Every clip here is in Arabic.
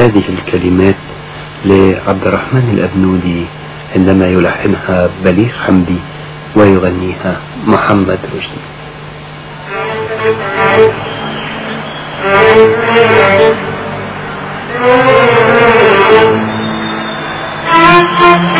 هذه الكلمات لعبد الرحمن الأبنودي عندما يلحنها بليغ حمدي ويغنيها محمد رشدي Thank you.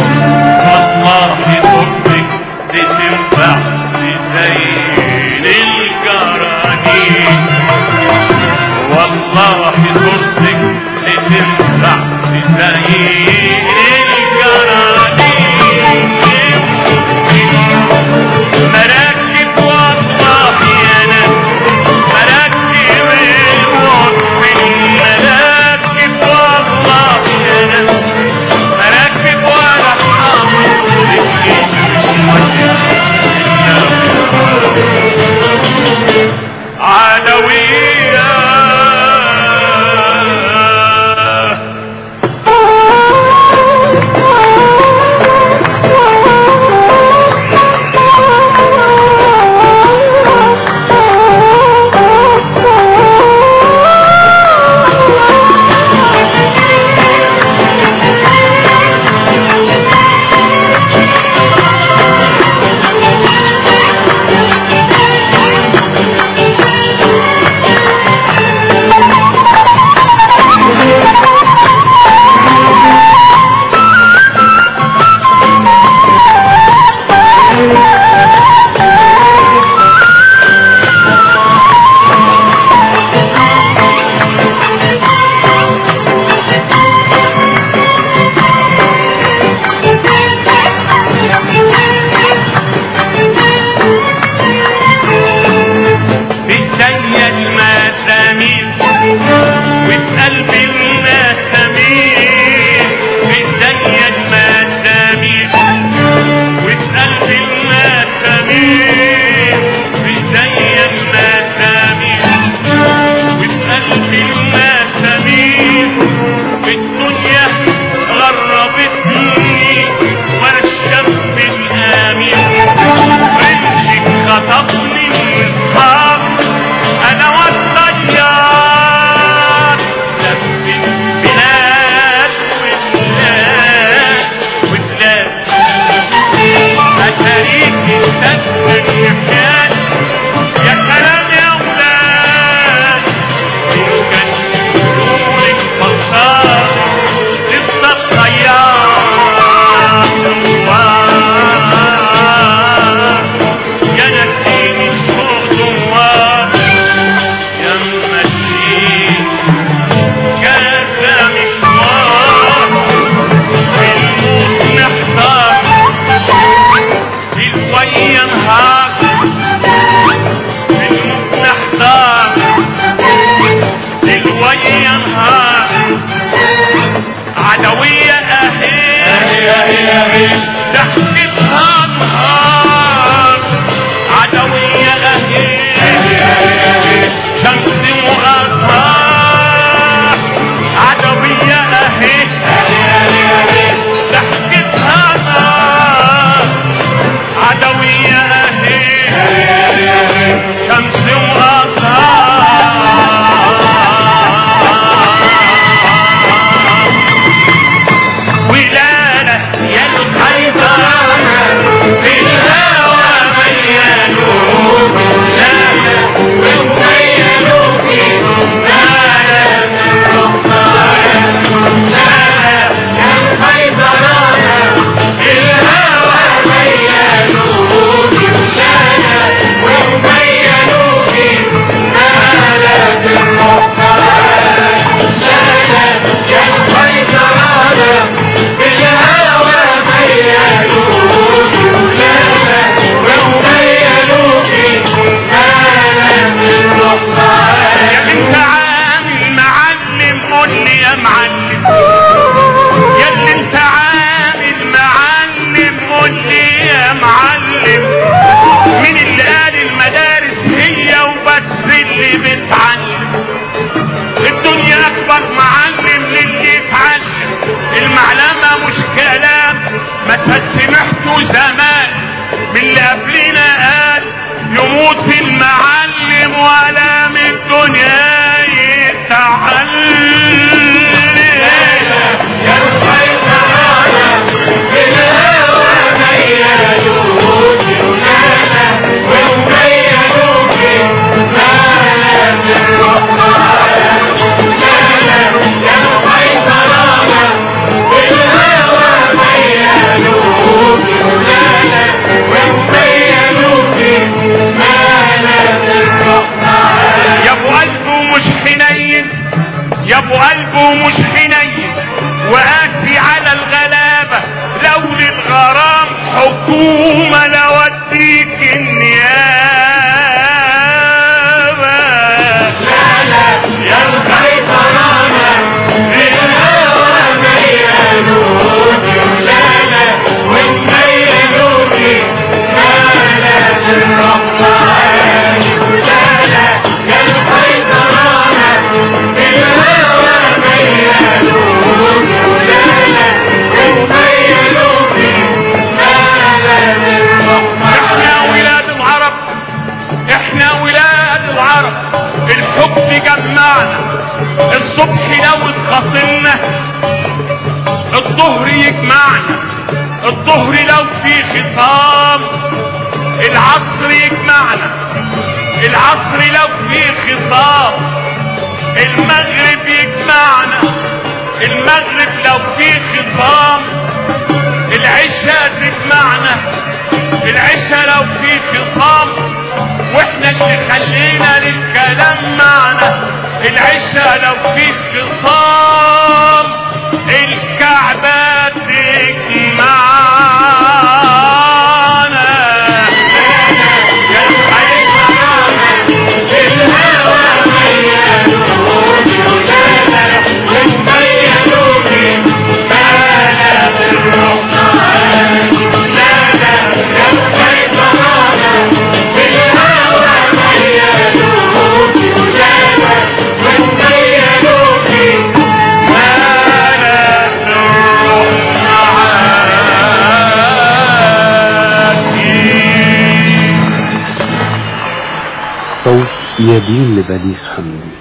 Come on. ينهار منه نحتار للوي ينهار عدوية اهي اهي اهي تحت نهار ما سمحت زمان من اللي قبلنا قال يموت المعلم ولا من الدنيا يتعلم. الظهر لو في خصام. العصر يجمعنا. العصر لو في خصام. المغرب يجمعنا. المغرب لو في خصام. العشاء تجمعنا. العشاء لو في خصام. وإحنا اللي خلينا للكلام معنا. العشاء لو في خصام. الكعبة تجمعنا. يدين لبليغ حمدي